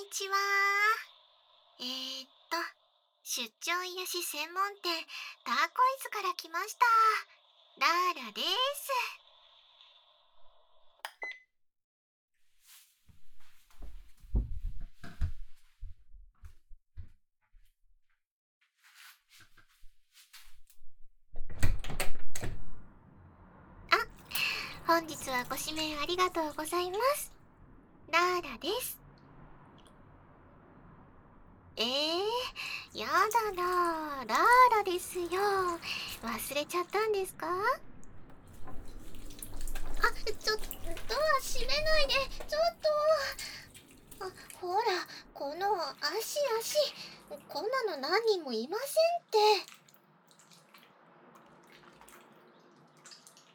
にちは。えー、っと、出張癒し専門店ターコイズから来ました。ラーラです。あ、本日はご指名ありがとうございます。ラーラです。えー、やだなラーラですよ。忘れちゃったんですか？あ、ちょっと、ドア閉めないで、ちょっと。あ、ほら、この足足、こんなの何人もいませんって。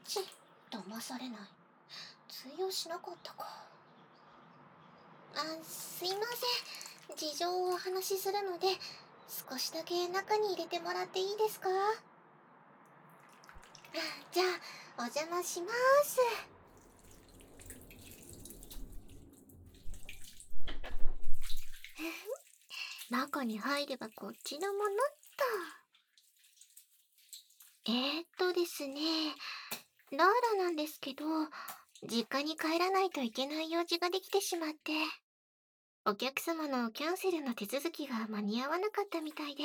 ち、騙されない。通用しなかったか。あすいません事情をお話しするので少しだけ中に入れてもらっていいですか？じゃあお邪魔します。中に入ればこっちのものっと。えー、っとですねラーラなんですけど実家に帰らないといけない用事ができてしまって。お客様のキャンセルの手続きが間に合わなかったみたいで。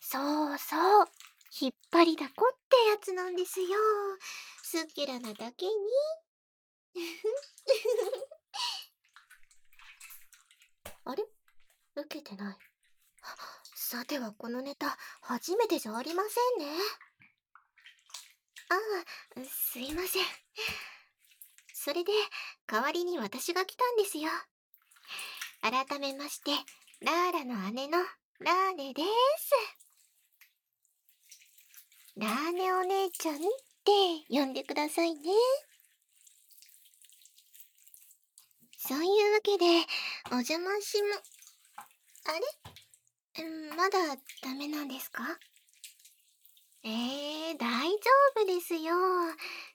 そうそう。引っ張りだこってやつなんですよ。すっきらなだけに。あれ？受けてない。さてはこのネタ、初めてじゃありませんね。ああ、すいません。それで、代わりに私が来たんですよ。改めまして、ラーラの姉のラーネです。ラーネお姉ちゃんって呼んでくださいね。そういうわけで、お邪魔しま、あれ？まだダメなんですか？えー、大丈夫ですよ。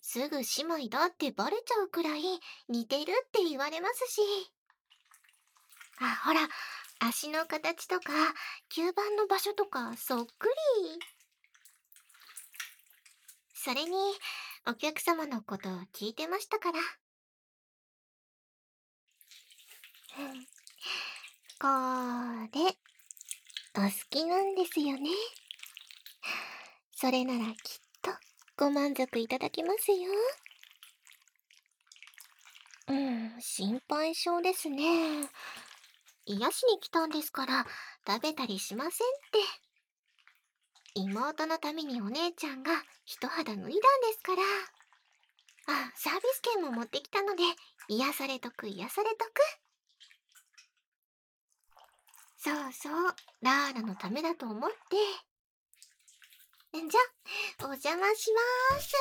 すぐ姉妹だってバレちゃうくらい似てるって言われますし。あ、ほら、足の形とか、吸盤の場所とかそっくり。それに、お客様のことを聞いてましたから。これ、お好きなんですよね。それならきっとご満足いただけますよ。うん、心配性ですね。癒しに来たんですから食べたりしませんって。妹のためにお姉ちゃんが一肌脱いだんですから。あ、サービス券も持ってきたので癒されとく癒されとく。そうそう、ラーラのためだと思って。じゃ、お邪魔します。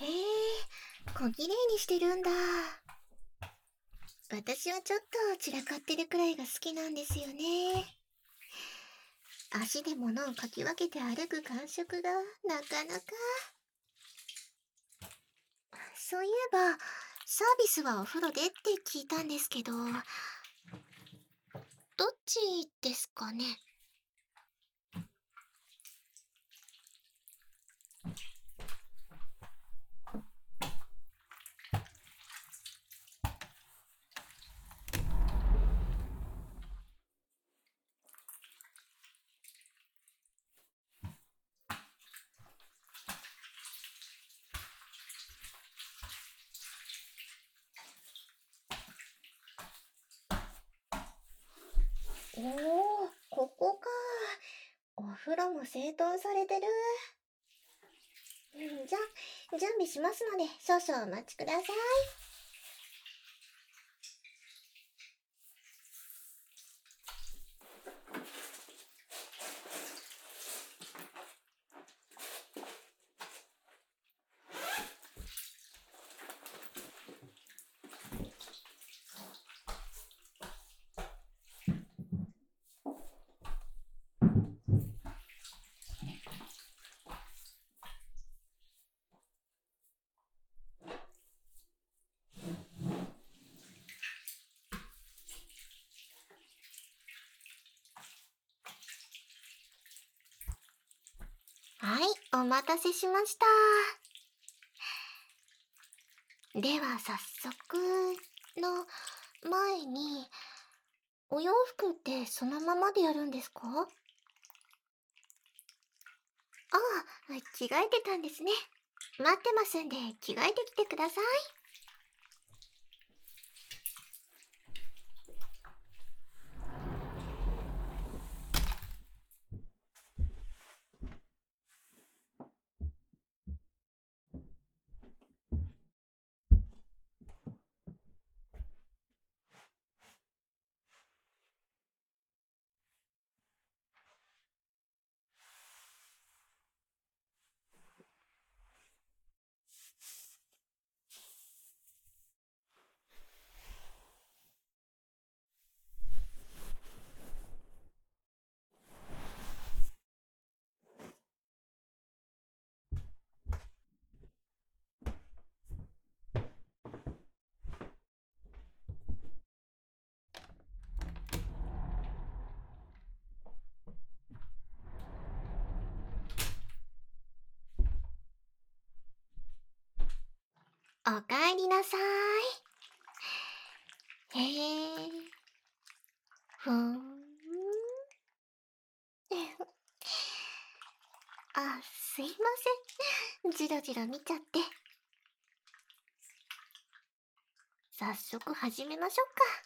へえ、小綺麗にしてるんだ。私はちょっと散らかってるくらいが好きなんですよね。足で物をかき分けて歩く感触がなかなか。そういえば、サービスはお風呂でって聞いたんですけど、どっちですかねおお、ここか。お風呂も整頓されてる。じゃあ、準備しますので、少々お待ちください。お待たせしました。では早速の前に、お洋服ってそのままでやるんですか？ああ、着替えてたんですね。待ってますんで着替えてきてください。おかえりなさい。へえ。ふーん。あ、すいません。じろじろ見ちゃって。早速始めましょうか。